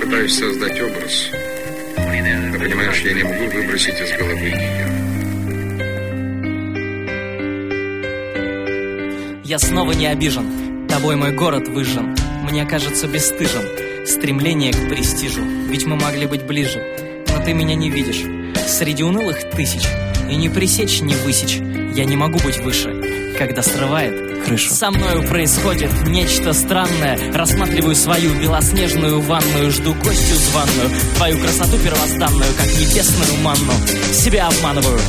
пытаюсь создать образ. Ты понимаешь, я не могу выбросить из головы ее. Я снова не обижен, тобой мой город выжжен. Мне кажется бесстыжим стремление к престижу, ведь мы могли быть ближе. Но ты меня не видишь среди унылых тысяч, и не пресечь, не высечь. Я не могу быть выше, когда срывает. Крышу. Со мною происходит нечто странное. Рассматриваю свою белоснежную ванную, жду гостью званную, твою красоту первозданную, как небесную манну. Себя обманываю.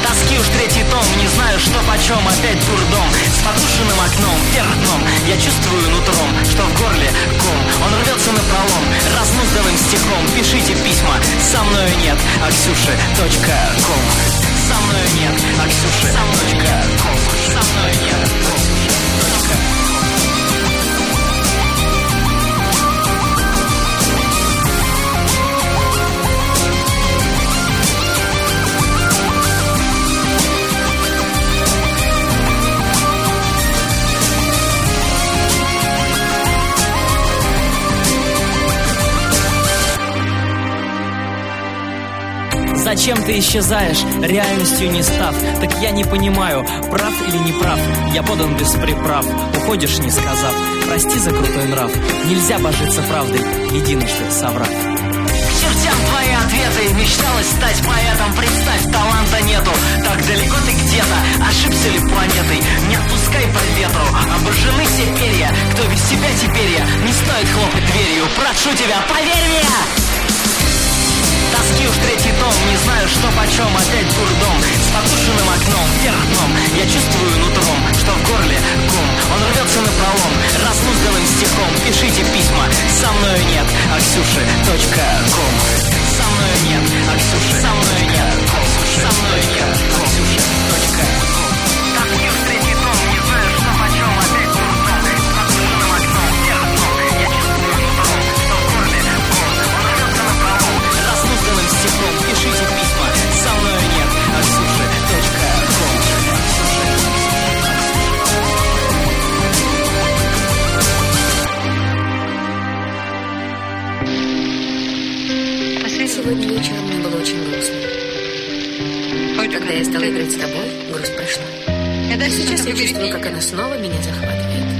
Тоски уж третий том, не знаю, что почем, опять дурдом. С потушенным окном, вверх дном. Я чувствую нутром, что в горле ком. Он рвется на пролом, разнузданным стихом. Пишите письма, со мною нет, аксюши.ком Со мною нет, аксюши, со мною.ком Со мною Зачем ты исчезаешь, реальностью не став? Так я не понимаю, прав или не прав. Я подан без приправ, уходишь не сказав. Прости за крутой нрав, нельзя божиться правдой, единожды соврав. Чертям твои ответы, мечталось стать поэтом, представь, таланта нету. Так далеко ты где-то, ошибся ли планетой? Не отпускай по ветру, обожжены все перья. Кто без тебя теперь я, не стоит хлопать дверью. Прошу тебя, поверь мне! Тоски уж третий том, не знаю, что почем, опять дурдом. С потушенным окном, вверх дном Я чувствую нутром, что в горле ком Он рвется на пролом, разнузданным стихом. Пишите письма, со мною нет, аксюши.ком Со мною нет, аксюши, со мною нет, аксюши, со мною нет, Сегодня вечером мне было очень грустно. Когда я стала играть с тобой, грусть прошла. А сейчас я чувствую, как она снова меня захватывает.